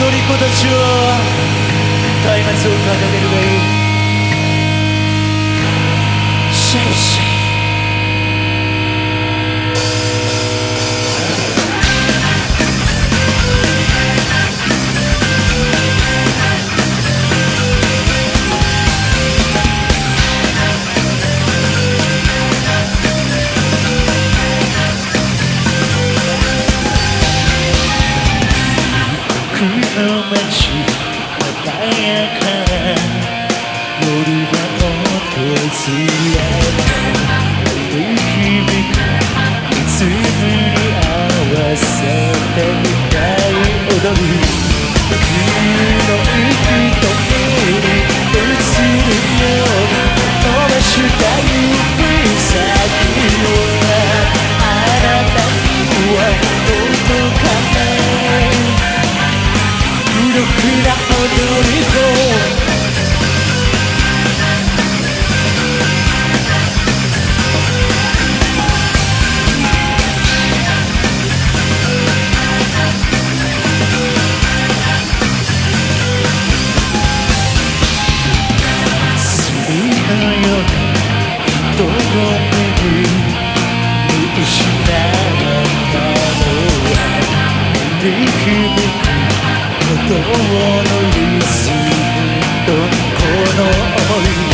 踊り子たちは松明を掲げるがいい。の街穏やかな夜が訪れて響くリズムに合わせて歌い踊る孤独な踊り子 hoy